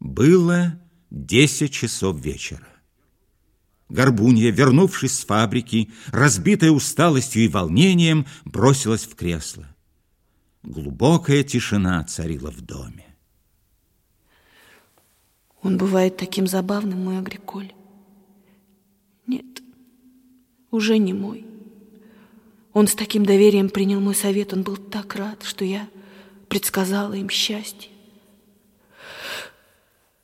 Было десять часов вечера. Горбунья, вернувшись с фабрики, разбитая усталостью и волнением, бросилась в кресло. Глубокая тишина царила в доме. Он бывает таким забавным, мой Агриколь. Нет, уже не мой. Он с таким доверием принял мой совет, он был так рад, что я предсказала им счастье.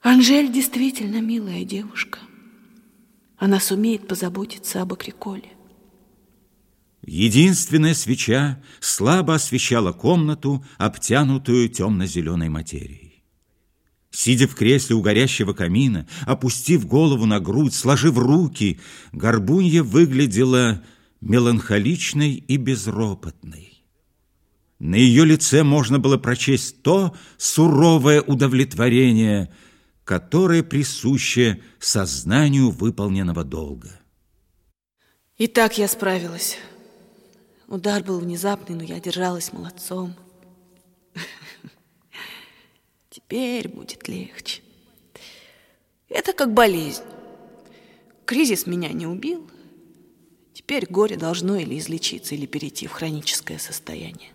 Анжель действительно милая девушка. Она сумеет позаботиться об Акриколе. Единственная свеча слабо освещала комнату, обтянутую темно-зеленой материей. Сидя в кресле у горящего камина, опустив голову на грудь, сложив руки, Горбунья выглядела меланхоличной и безропотной. На ее лице можно было прочесть то суровое удовлетворение – которое присуще сознанию выполненного долга. И так я справилась. Удар был внезапный, но я держалась молодцом. Теперь будет легче. Это как болезнь. Кризис меня не убил. Теперь горе должно или излечиться, или перейти в хроническое состояние.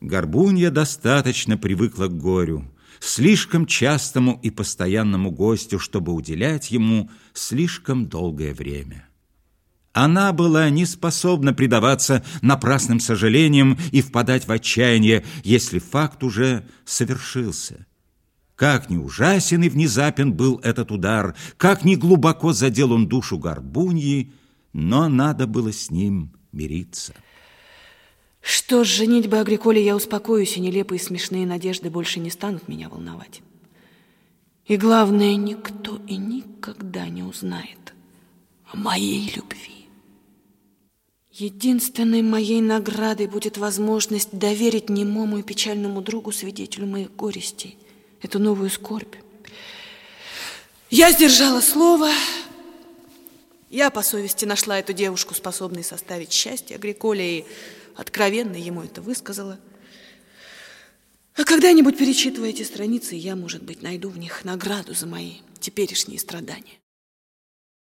Горбунья достаточно привыкла к горю слишком частому и постоянному гостю, чтобы уделять ему слишком долгое время. Она была не способна предаваться напрасным сожалениям и впадать в отчаяние, если факт уже совершился. Как ни ужасен и внезапен был этот удар, как ни глубоко задел он душу горбуньи, но надо было с ним мириться. Что ж, женитьба Агриколе я успокоюсь, и нелепые смешные надежды больше не станут меня волновать. И главное, никто и никогда не узнает о моей любви. Единственной моей наградой будет возможность доверить немому и печальному другу, свидетелю моих горестей, эту новую скорбь. Я сдержала слово. Я по совести нашла эту девушку, способной составить счастье Агриколе, и откровенно ему это высказала. А когда-нибудь перечитывая эти страницы, я, может быть, найду в них награду за мои теперешние страдания.